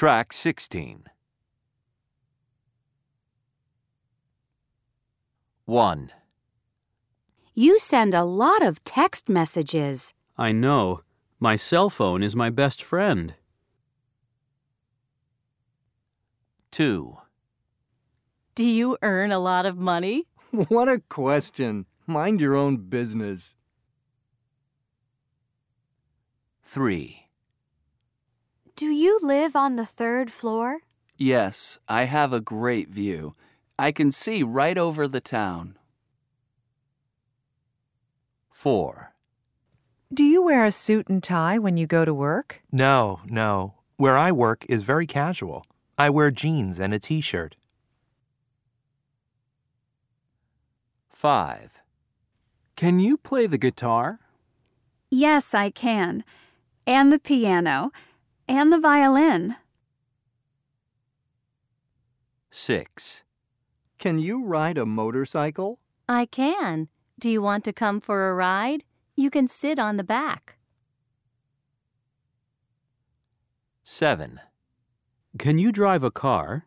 Track 16. 1, You send a lot of text messages. I know. My cell phone is my best friend. 2, Do you earn a lot of money? What a question. Mind your own business. 3, Do you live on the third floor? Yes, I have a great view. I can see right over the town. 4, Do you wear a suit and tie when you go to work? No, no. Where I work is very casual. I wear jeans and a t shirt. 5, Can you play the guitar? Yes, I can. And the piano. And the violin. 6, Can you ride a motorcycle? I can. Do you want to come for a ride? You can sit on the back. 7, Can you drive a car?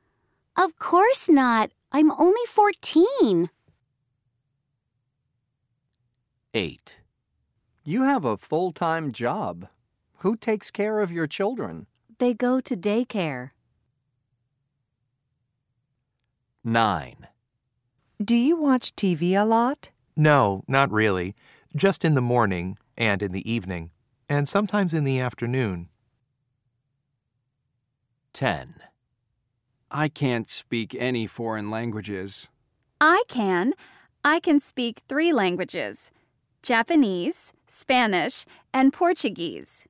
Of course not. I'm only 14. 8, You have a full time job. Who takes care of your children? They go to daycare. 9, Do you watch TV a lot? No, not really. Just in the morning and in the evening, and sometimes in the afternoon. 10, I can't speak any foreign languages. I can. I can speak three languages Japanese, Spanish, and Portuguese.